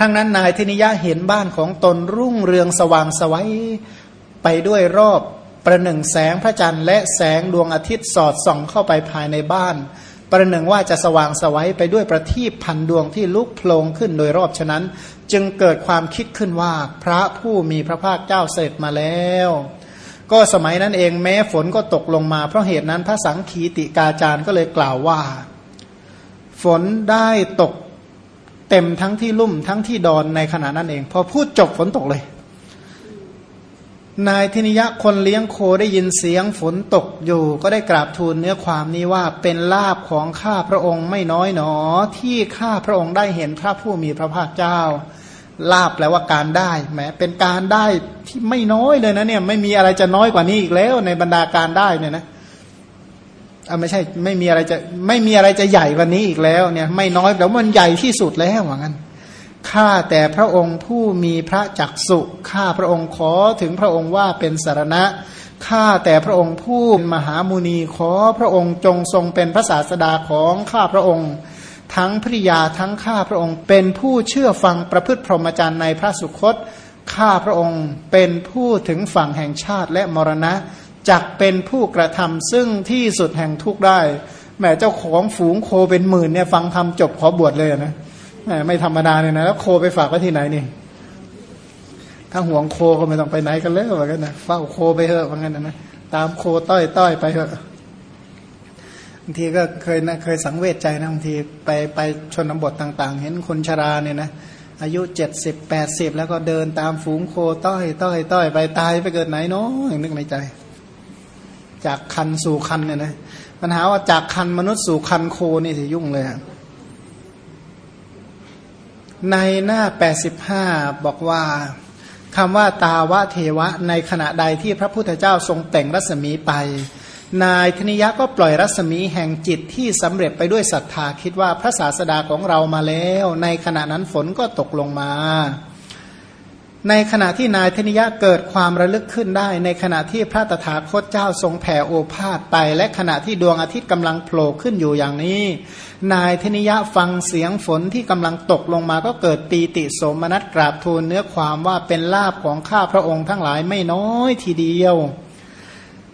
ครั้งนั้นนายธนิยะเห็นบ้านของตนรุ่งเรืองสว่างสวัยไปด้วยรอบประหนึ่งแสงพระจันทร์และแสงดวงอาทิตย์สอดส่องเข้าไปภายในบ้าน ประหนึ่งว่าจะสว่างสวัยไปด้วยประทีปพันดวงที่ลุกโผล่ขึ้นโดยรอบฉะนั้น จึงเกิดความคิดขึ้นว่าพระผู้มีพระภาคเจ้าเสด็จมาแล้ว ก็สมัยนั้นเองแม้ฝนก็ตกลงมาเพราะเหตุนั้นพระสังคีติกาจารย์ก็เลยกล่าวว่า ฝนได้ตก เต็มทั้งที่ลุ่มทั้งที่ดอนในขณะนั้นเอง พอพูดจบฝนตกเลย นายธินิยะคนเลี้ยงโคได้ยินเสียงฝนตกอยู่ ก็ได้กราบทูลเนื้อความนี้ว่าเป็นลาบของข้าพระองค์ไม่น้อยหนอ ที่ข้าพระองค์ได้เห็นพระผู้มีพระภาคเจ้าลาบแปลว่าการได้แหมเป็นการได้ที่ไม่น้อยเลยนะเนี่ยไม่มีอะไรจะน้อยกว่านี้อีกแล้วในบรรดาการได้เนี่ยนะอ่า ไม่ใช่ไม่มีอะไรจะไม่มีอะไรจะใหญ่กว่านี้อีกแล้วเนี่ยไม่น้อยแต่มันใหญ่ที่สุดแล้วว่างั้นข้าแต่พระองค์ผู้มีพระจักสุข้าพระองค์ขอถึงพระองค์ว่าเป็นสารณะข้าแต่พระองค์ผู้มหามุนีขอพระองค์จงทรงเป็นพระศาสดาของข้าพระองค์ ทั้งภริยาทั้งข้าพระองค์ เป็นผู้เชื่อฟังประพฤติพรหมจรรย์ในพระสุคตข้าพระองค์เป็นผู้ถึงฝั่งแห่งชาติและมรณะ จักเป็นผู้กระทำซึ่งที่สุดแห่งทุกได้แม้เจ้าของฝูงโคเป็นหมื่นเนี่ยฟังทำจบขอบวชเลยนะแหมไม่ธรรมดาเนี่ยนะ แล้วโคไปฝากไว้ที่ไหนนี่ ถ้าห่วงโคก็ไม่ต้องไปไหนกันเลยว่ากันนะเฝ้าโคไปเถอะว่างั้นนะตามโคต้อยต้อยไปเถอะบางทีก็เคยนะเคยสังเวชใจนะบางทีไปไปชนบทต่าง ๆ เห็นคนชราเนี่ยนะอายุเจ็ดสิบแปดสิบแล้วก็เดินตามฝูงโคต้อย ต้อย ต้อยไปตายไปเกิดไหนเนาะนึกในใจ จากคันสู่คันเนี่ยนะปัญหาว่าจากคันมนุษย์สู่คันโคนี่สิยุ่งเลยในหน้า 85 บอกว่าคำว่าตาวะเทวะ ในขณะใดที่พระพุทธเจ้าทรงแต่งรัศมีไป นายธนิยะก็ปล่อยรัศมีแห่งจิตที่สำเร็จไปด้วยศรัทธาคิดว่าพระศาสดาของเรามาแล้ว ในขณะนั้นฝนก็ตกลงมา ในขณะที่นายธนิยะเกิดความระลึกขึ้นได้ ในขณะที่พระตถาคตเจ้าทรงแผ่โอภาษไป และขณะที่ดวงอาทิตย์กำลังโผล่ขึ้นอยู่อย่างนี้ นายธนิยะฟังเสียงฝนที่กำลังตกลงมาก็เกิดปีติสมนัสกราบทูลเนื้อความว่าเป็นลาบของข้าพระองค์ทั้งหลายไม่น้อยทีเดียว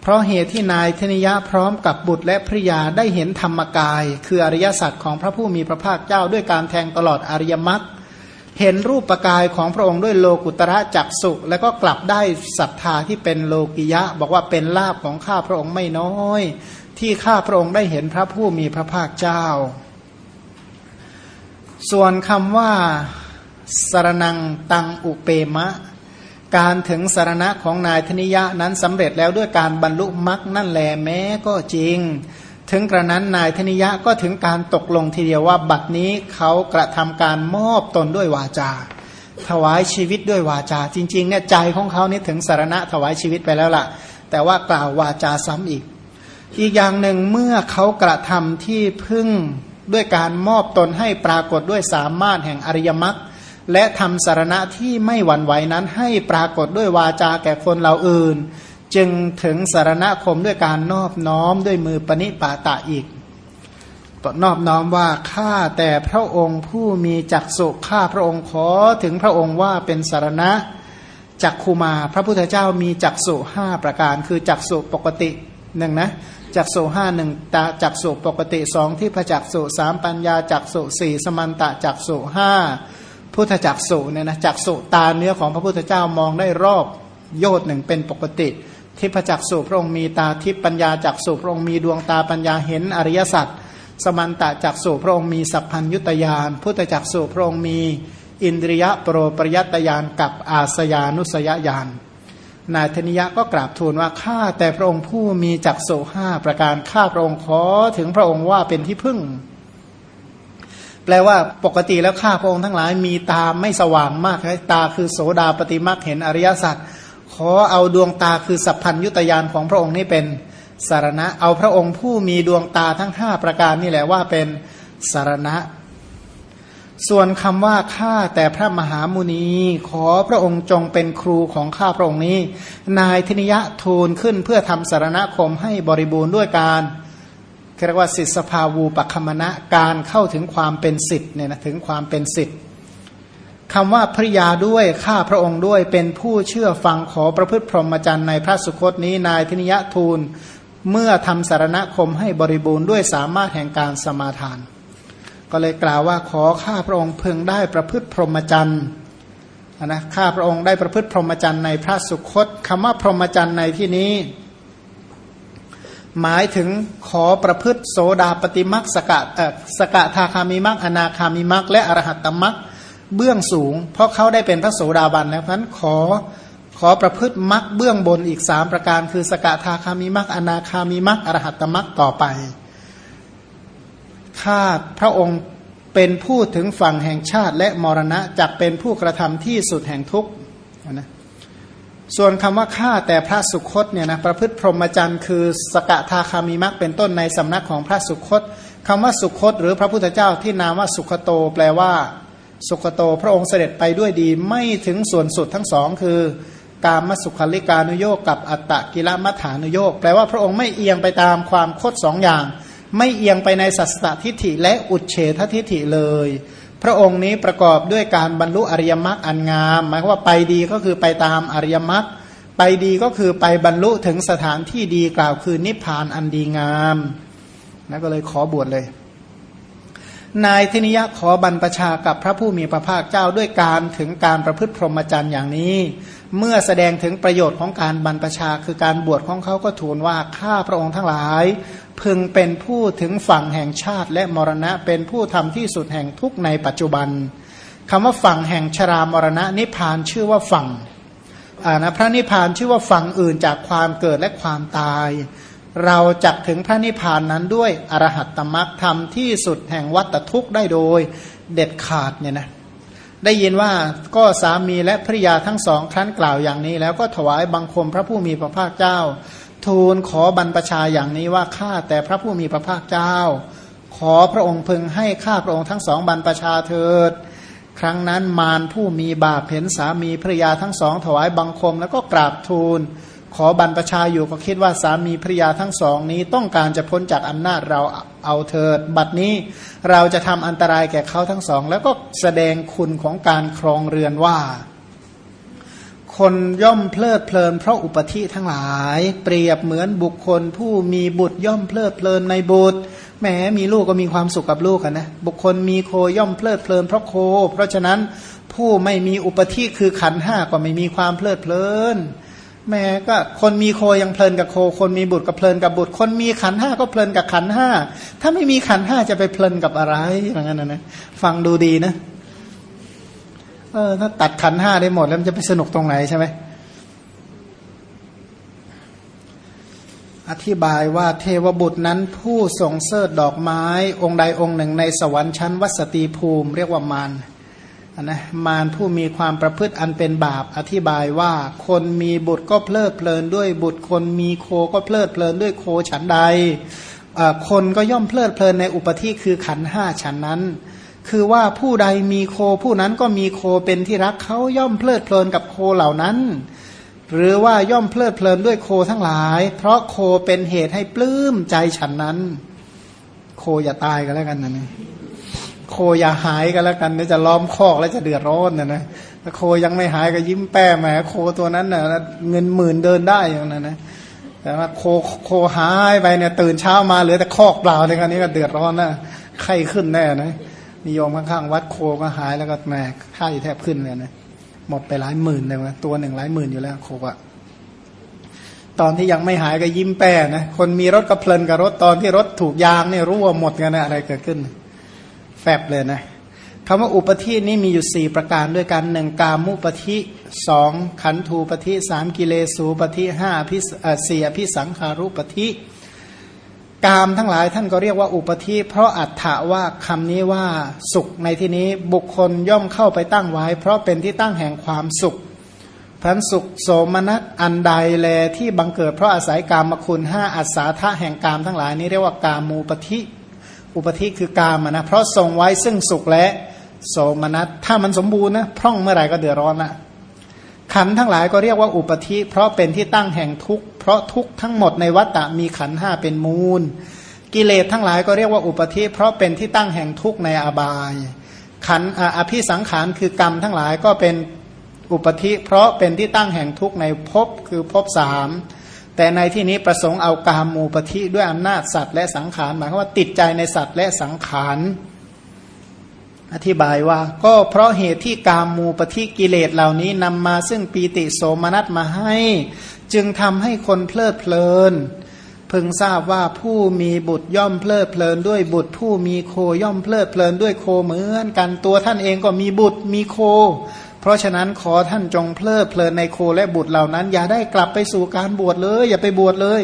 เพราะเหตุที่นายธนิยะพร้อมกับบุตรและภริยาได้เห็นธรรมกาย คืออริยสัจของพระผู้มีพระภาคเจ้าด้วยการแทงตลอดอริยมรรค เห็นรูปประกายของพระองค์ด้วยโลกุตระจักสุแล้วก็กลับได้ศรัทธาที่เป็นโลกิยะ บอกว่าเป็นลาบของข้าพระองค์ไม่น้อย ที่ข้าพระองค์ได้เห็นพระผู้มีพระภาคเจ้า ส่วนคำว่าสารนังตังอุเปมะ การถึงสารณะของนายธนิยะนั้นสำเร็จแล้วด้วยการบรรลุมรรคนั่นแหลแม้ก็จริง ถึงกระนั้นนายธนิยะก็ถึงการตกลงทีเดียวว่า บัดนี้เขากระทำการมอบตนด้วยวาจา ถวายชีวิตด้วยวาจา จริงๆเนี่ยใจของเขานี่ถึงสารณะถวายชีวิตไปแล้วล่ะ แต่ว่ากล่าววาจาซ้ำอีก อีกอย่างหนึ่งเมื่อเขากระทำที่พึ่งด้วยการมอบตนให้ปรากฏด้วยสามารถแห่งอริยมรรคและทำสารณะที่ไม่หวั่นไหวนั้นให้ปรากฏด้วยวาจาแก่คนเราอื่น จึงถึงสารณคมด้วยการนอบน้อมด้วยมือปณิปาตะอีกนอบน้อมว่าข้าแต่พระองค์ผู้มีจักสุข้าพระองค์ขอถึงพระองค์ว่าเป็นสารณะจักคูมา พระพุทธเจ้ามีจักสุห้าประการ คือจักสุปกติหนึ่งนะจักสุห้าหนึ่งตาจักสุปกติสองที่พระจักสุสามปัญญาจักสุสี่สมันตะจักสุห้าพุทธจักสุเนี่ยนะจักสุตาเนื้อของพระพุทธเจ้ามองได้รอบโยดหนึ่งเป็นปกติ ทิพจักสุพระองค์มีตาทิพปัญญาจักสุพระองค์มีดวงตาปัญญาเห็นอริยสัจสมันตะจักสุพระองค์มีสัพพัญยุตยานพุทธจักสุพระองค์มีอินทรียะโปรปริยตยานกับอาสยานุสยญาณนายธนิยะก็กราบทูลว่าข้าแต่พระองค์ผู้มีจักสุห้าประการข้าพระองค์ขอถึงพระองค์ว่าเป็นที่พึ่ง แปลว่าปกติแล้วข้าพระองค์ทั้งหลายมีตาไม่สว่างมากตาคือโสดาปฏิมาเห็นอริยสัจ ขอเอาดวงตาคือสัพพัญยุตยานของพระองค์นี่เป็นสารณะ เอาพระองค์ผู้มีดวงตาทั้งห้าประการนี่แหละว่าเป็นสารณะ ส่วนคำว่าข้าแต่พระมหามุนี ขอพระองค์จงเป็นครูของข้าพระองค์นี้ นายธนิยะทูลขึ้นเพื่อทำสารณคมให้บริบูรณ์ด้วยการเรียกว่าสิทธสภาวูปคมณะการเข้าถึงความเป็นสิทธิ์เนี่ยนะถึงความเป็นสิทธิ์ คำว่าภริยาด้วยข้าพระองค์ด้วยเป็นผู้เชื่อฟังขอประพฤติพรหมจรรย์ในพระสุคตนี้นายธนิยทูลเมื่อทำสารณคมให้บริบูรณ์ด้วยสามารถแห่งการสมาทาน ก็เลยกล่าวว่าขอข้าพระองค์เพึงได้ประพฤติพรหมจรรย์นะข้าพระองค์ได้ประพฤติพรหมจรรย์ในพระสุคตคำว่าพรหมจรรย์ในที่นี้ หมายถึงขอประพฤติโสดาปฏิมักสกะสกะทาคามิมักอนาคามิมักและอรหัตตมัก เบื้องสูง เพราะเขาได้เป็นพระโสดาบันแล้วเพราะนั้นขอขอประพฤติมักเบื้องบนอีกสามประการ คือสกทาคามิมักอนาคามิมักอรหัตมักต่อไปข้าพระองค์เป็นผู้ถึงฝั่งแห่งชาติและมรณะจักเป็นผู้กระทำที่สุดแห่งทุกข์นะส่วนคำว่าข้าแต่พระสุคตเนี่ยนะประพฤติพรหมจรรย์คือสกทาคามิมักเป็นต้นในสำนักของพระสุคตคำว่าสุคต หรือพระพุทธเจ้าที่นามว่าสุขโต แปลว่า สุขโตพระองค์เสด็จไปด้วยดีไม่ถึงส่วนสุดทั้งสองคือการมสุขาลิกานุโยกกับอัตตะกิลมัฐานุโยกแปลว่าพระองค์ไม่เอียงไปตามความคดสองอย่าง ไม่เอียงไปในสัสตทิฏฐิและอุเฉททิฏฐิเลย พระองค์นี้ประกอบด้วยการบรรลุอริยมรรคอันงาม หมายว่าไปดีก็คือไปตามอริยมรรคไปดีก็คือไปบรรลุถึงสถานที่ดีกล่าวคือนิพพานอันดีงามนะก็เลยขอบวชเลย นายธินิยะขอบรรพชากับพระผู้มีพระภาคเจ้าด้วยการถึงการประพฤติพรหมจรรย์อย่างนี้ เมื่อแสดงถึงประโยชน์ของการบรรพชาคือการบวชของเขาก็ทูลว่าข้าพระองค์ทั้งหลาย พึงเป็นผู้ถึงฝั่งแห่งชาติและมรณะเป็นผู้ทำที่สุดแห่งทุกในปัจจุบันคำว่าฝั่งแห่งชรามรณะนิพพานชื่อว่าฝั่งอานะพระนิพพานชื่อว่าฝั่งอื่นจากความเกิดและความตาย เราจักถึงพระนิพพานนั้นด้วยอรหัตตมรักธรรมที่สุดแห่งวัตทุกข์ได้โดยเด็ดขาดเนี่ยนะได้ยินว่าก็สามีและภริยาทั้งสองครั้นกล่าวอย่างนี้ แล้วก็ถวายบังคมพระผู้มีพระภาคเจ้า ทูลขอบรรพชาอย่างนี้ว่าข้าแต่พระผู้มีพระภาคเจ้า ขอพระองค์พึงให้ข้าพระองค์ทั้งสองบรรพชาเถิด ครั้งนั้นมารผู้มีบาปเห็นสามีภริยาทั้งสอง ถวายบังคมแล้วก็กราบทูล ขอบรรพชาอยู่ก็คิดว่าสามีภริยาทั้งสองนี้ต้องการจะพ้นจากอำนาจเราเอาเถิด บัดนี้เราจะทำอันตรายแก่เขาทั้งสอง แล้วก็แสดงคุณของการครองเรือนว่า คนย่อมเพลิดเพลิน เพราะอุปธิทั้งหลาย เปรียบเหมือนบุคคล ผู้มีบุตรย่อมเพลิดเพลินในบุตรแหมมีลูกก็มีความสุขกับลูกนนะบุคคลมีโคย่อมเพลิดเพลินเพราะโค เพราะฉะนั้นผู้ไม่มีอุปธิคือขันห้าก็ไม่มีความเพลิดเพลิน แม่ก็คนมีโคยังเพลินกับโค คนมีบุตรก็เพลินกับบุตร คนมีขันห้าก็เพลินกับขันห้า ถ้าไม่มีขันห้าจะไปเพลินกับอะไรอย่างนั้นนะฟังดูดีนะเออถ้าตัดขันห้าได้หมดแล้วมันจะไปสนุกตรงไหนใช่ไหมอธิบายว่าเทวบุตรนั้นผู้ทรงเสิดดอกไม้ องค์ใดองค์หนึ่งในสวรรค์ชั้นวัสตีภูมิ เรียกว่ามาร นะมารผู้มีความประพฤติอันเป็นบาปอธิบายว่า คนมีบุตรก็เพลิดเพลินด้วยบุตรคนมีโคก็เพลิดเพลินด้วยโคฉันใด คนก็ย่อมเพลิดเพลินในอุปธิคือขันห้าฉันนั้น คือว่าผู้ใดมีโคผู้นั้นก็มีโคเป็นที่รักเขาย่อมเพลิดเพลินกับโคเหล่านั้น หรือว่าย่อมเพลิดเพลินด้วยโคทั้งหลาย เพราะโคเป็นเหตุให้ปลื้มใจฉันนั้น โคอย่าตายกันแล้วกันนะเนี่ย โคอย่าหายกันแล้วกันเนี่ยวจะล้อมคอกแล้วจะเดือดร้อนนะนะถ้าโคยังไม่หายก็ยิ้มแป้แหมโคตัวนั้นนะ่ะเงินหมื่นเดินได้อย่างนั้นนะแต่ว่าโคโคหายไปเนี่ยตื่นเช้ามาเหลือแต่คอกเปล่าในการนี้ก็เดือดร้อนนะไข้ขึ้นแน่นะนิยมข้างๆวัดโคก็หายแล้วก็แหมไข้แทบขึ้นเลยนะหมดไปหลายหมื่นเลยนะตัวหนึ่งหลายหมื่นอยู่แล้วโคอะตอนที่ยังไม่หายก็ยิ้มแป้นะคนมีรถก็เพลินกับรถตอนที่รถถูกยางเนี่ยรู้ว่าหมดกันนะอะไรเกิดขึ้น แฟบเลยนะคำว่าอุปธินี่มีอยู่สี่ประการด้วยกันหนึ่งกามุปธิสองขันธูปธิสามกิเลสูปธิห้าพิสี่อภิสังขารุปธิกามทั้งหลายท่านก็เรียกว่าอุปธิเพราะอัฏฐะว่าคำนี้ว่าสุขในที่นี้บุคคลย่อมเข้าไปตั้งไว้ เพราะเป็นที่ตั้งแห่งความสุขพันสุขโสมนัสอันใดแลที่บังเกิดเพราะอาศัยกามคุณห้าอัศาธาแห่งกามทั้งหลายนี้เรียกว่ากามูปธิ อุปธิคือกามนะเพราะทรงไว้ซึ่งสุขและโสมนัสถ้ามันสมบูรณ์นะพร่องเมื่อไหร่ก็เดือดร้อนละขันทั้งหลายก็เรียกว่าอุปธิ เพราะเป็นที่ตั้งแห่งทุกข์เพราะทุกข์ทั้งหมดในวัฏฏะมีขันห้าเป็นมูล กิเลสทั้งหลายก็เรียกว่าอุปธิ เพราะเป็นที่ตั้งแห่งทุกข์ในอบาย ขันอภิสังขารคือกรรมทั้งหลายก็เป็นอุปธิ เพราะเป็นที่ตั้งแห่งทุกข์ในภพคือภพสาม แต่ในที่นี้ประสงค์เอากามมูปธิด้วยอำนาจสัตว์และสังขารหมายความว่าติดใจในสัตว์และสังขารอธิบายว่าก็เพราะเหตุที่กามมูปธิกิเลสเหล่านี้นำมาซึ่งปีติโสมนัสมาให้ จึงทำให้คนเพลิดเพลินพึงทราบว่าผู้มีบุตรย่อมเพลิดเพลินด้วยบุตร ผู้มีโคย่อมเพลิดเพลินด้วยโคเหมือนกันตัวท่านเองก็มีบุตรมีโค เพราะฉะนั้นขอท่านจงเพลิดเพลินในโคและบุตรเหล่านั้น อย่าได้กลับไปสู่การบวชเลย อย่าไปบวชเลย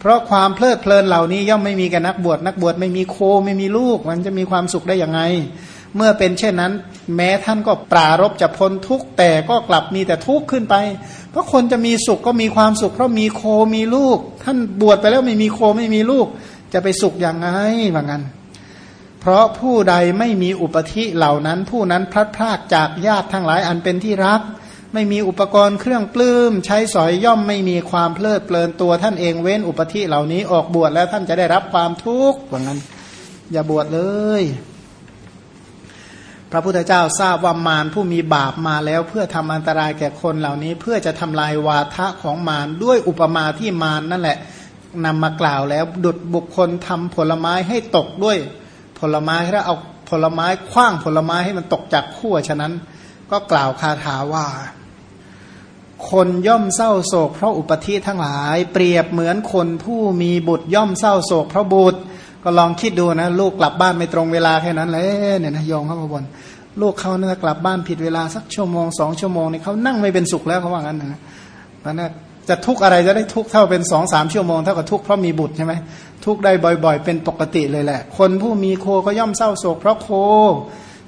เพราะความเพลิดเพลินเหล่านี้ย่อมไม่มีกับนักบวชนักบวชไม่มีโคไม่มีลูก มันจะมีความสุขได้ยังไง เมื่อเป็นเช่นนั้น แม้ท่านก็ปรารบจะพ้นทุกข์แต่ก็กลับมีแต่ทุกข์ขึ้นไป เพราะคนจะมีสุขก็มีความสุข เพราะมีโคมีลูก ท่านบวชไปแล้วไม่มีโคไม่มีลูก จะไปสุขอย่างไงว่างั้น เพราะผู้ใดไม่มีอุปธิเหล่านั้น ผู้นั้นพลัดพรากจากญาติทั้งหลายอันเป็นที่รัก ไม่มีอุปกรณ์เครื่องปลื้ม ใช้สอยย่อมไม่มีความเพลิดเพลินตัวท่านเองเว้นอุปธิเหล่านี้ออกบวชแล้วท่านจะได้รับความทุกข์ว่างั้น อย่าบวชเลย พระพุทธเจ้าทราบว่ามารผู้มีบาปมาแล้ว เพื่อทำอันตรายแก่คนเหล่านี้ เพื่อจะทำลายวาทะของมารด้วยอุปมาที่มารนนั่นแหละนำมากล่าวแล้วดุดบุคคลทำผลไม้ให้ตกด้วย ผลไม้ถ้าเอาผลไม้คว้างผลไม้ให้มันตกจากขั้วฉะนั้นก็กล่าวคาถาว่า คนย่อมเศร้าโศก เพราะอุปธิทั้งหลาย เปรียบเหมือนคนผู้มีบุตรย่อมเศร้าโศก เพราะบุตร ก็ลองคิดดูนะ ลูกกลับบ้านไม่ตรงเวลาแค่นั้นเลยเนี่ยนะยองเข้ามาบนลูกเขาเนี่ยกลับบ้านผิดเวลาสักชั่วโมงสองชั่วโมงเนี่ยเขานั่งไม่เป็นสุขแล้วเขาว่างั้นนะมันน่ จะทุกอะไรจะได้ทุกเท่าเป็นสองสามชั่วโมงเท่ากับทุกเพราะมีบุตรใช่ไหมทุกได้บ่อย ๆ เป็นปกติเลยแหละ คนผู้มีโคก็ย่อมเศร้าโศก เพราะโค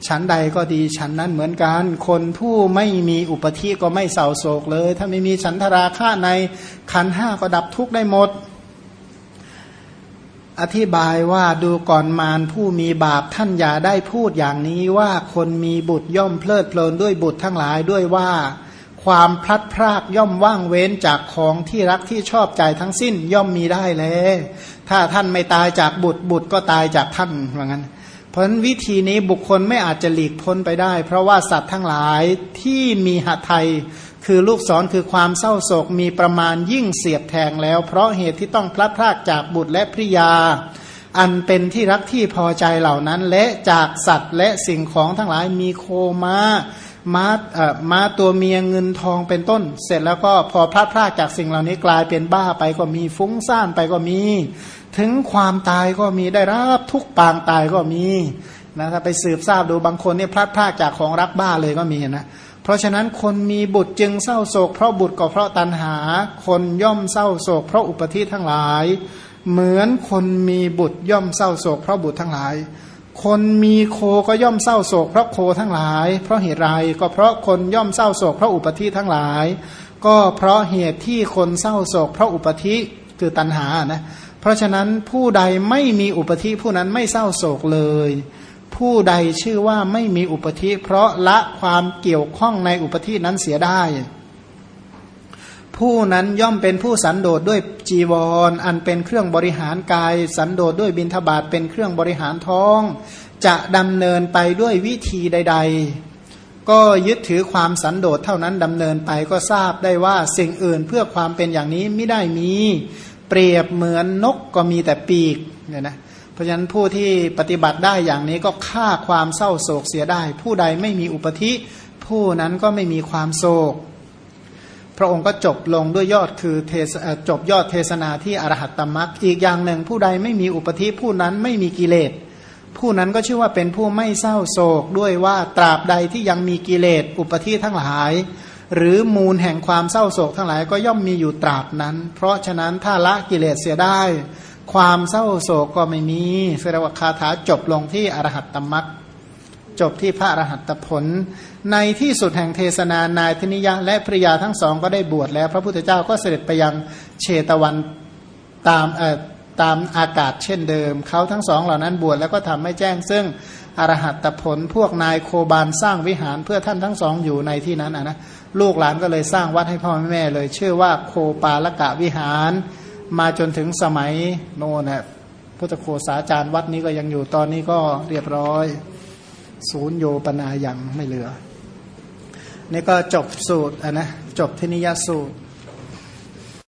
ฉันใดก็ดีฉันนั้นเหมือนกัน คนผู้ไม่มีอุปธิก็ไม่เศร้าโศกเลย ถ้าไม่มีฉันทราค่าในขันห้าก็ดับทุกได้หมด อธิบายว่าดูก่อนมารผู้มีบาปท่านอย่าได้พูดอย่างนี้ว่าคนมีบุตรย่อมเพลิดเพลินด้วยบุตรทั้งหลายด้วยว่า ความพลัดพรากย่อมว่างเว้นจากของที่รักที่ชอบใจทั้งสิ้นย่อมมีได้เลยถ้าท่านไม่ตายจากบุตรบุตรก็ตายจากท่านว่างั้น เพราะฉะนั้นวิธีนี้บุคคลไม่อาจจะหลีกพ้นไปได้ เพราะว่าสัตว์ทั้งหลายที่มีหัตไทยคือลูกศรคือความเศร้าโศกมีประมาณยิ่งเสียบแทงแล้ว เพราะเหตุที่ต้องพลัดพรากจากบุตรและภริยา อันเป็นที่รักที่พอใจเหล่านั้น และจากสัตว์และสิ่งของทั้งหลายมีโคมาม้าเอ่อม้าตัวเมียเงินทองเป็นต้น เสร็จแล้วก็พอพลัดพรากจากสิ่งเหล่านี้กลายเป็นบ้าไปก็มีฟุ้งซ่านไปก็มี ถึงความตายก็มีได้รับทุกปางตายก็มีนะถ้าไปสืบทราบดูบางคนเนี่ยพลัดพรากจากของรักบ้าเลยก็มีนะเพราะฉะนั้นคนมีบุตรจึงเศร้าโศก เพราะบุตรก็เพราะตัณหา คนย่อมเศร้าโศก เพราะอุปธิทั้งหลาย เหมือนคนมีบุตรย่อมเศร้าโศกเพราะบุตรทั้งหลาย คนมีโคก็ย่อมเศร้าโศกเพราะโคทั้งหลาย เพราะเหตุไรก็เพราะคนย่อมเศร้าโศกเพราะอุปธิทั้งหลาย ก็เพราะเหตุที่คนเศร้าโศกเพราะอุปธิคือตัณหานะเพราะฉะนั้นผู้ใดไม่มีอุปธิผู้นั้นไม่เศร้าโศกเลย ผู้ใดชื่อว่าไม่มีอุปธิเพราะละความเกี่ยวข้องในอุปธินั้นเสียได้ ผู้นั้นย่อมเป็นผู้สันโดษด้วยจีวรออันเป็นเครื่องบริหารกาย สันโดษด้วยบินทบาทเป็นเครื่องบริหารท้อง จะดำเนินไปด้วยวิธีใด ๆ ก็ยึดถือความสันโดษเท่านั้นดำเนินไปก็ทราบได้ว่าสิ่งอื่นเพื่อความเป็นอย่างนี้ไม่ได้มีเปรียบเหมือนนกก็มีแต่ปีกเนี่ยนะเพราะฉะนั้นผู้ที่ปฏิบัติได้อย่างนี้ก็ฆ่าความเศร้าโศกเสียได้ ผู้ใดไม่มีอุปธิผู้นั้นก็ไม่มีความโศก พระองค์ก็จบลงด้วยยอดคือเทศจบยอดเทศนาที่อรหัตตมักอีกอย่างหนึ่งผู้ใดไม่มีอุปธิผู้นั้นไม่มีกิเลส ผู้นั้นก็ชื่อว่าเป็นผู้ไม่เศร้าโศกด้วยว่าตราบใดที่ยังมีกิเลสอุปธิทั้งหลาย หรือมูลแห่งความเศร้าโศกทั้งหลายก็ย่อมมีอยู่ตราบนั้น เพราะฉะนั้นถ้าละกิเลสเสียได้ ความเศร้าโศกก็ไม่มีเสดว่าคาถาจบลงที่อรหัตตมัก จบที่พระอรหัตผล ในที่สุดแห่งเทศนานายธนิยะและภริยาทั้งสองก็ได้บวชแล้ว พระพุทธเจ้าก็เสด็จไปยังเชตวันตามเอ่อตามอากาศเช่นเดิม เขาทั้งสองเหล่านั้นบวชแล้วก็ทำให้แจ้ง ซึ่งอรหัตผลพวกนายโคบาลสร้างวิหารเพื่อท่านทั้งสองอยู่ในที่นั้นนะลูกหลานก็เลยสร้างวัดให้พ่อแม่เลย ชื่อว่าโคปาลกะวิหาร มาจนถึงสมัยโน่นนะพุทธโคสาจารย์วัดนี้ก็ยังอยู่ตอนนี้ก็เรียบร้อย ศูนย์โยปนายังไม่เหลือ นี่ก็จบสูตรอะนะจบทนิยสูตร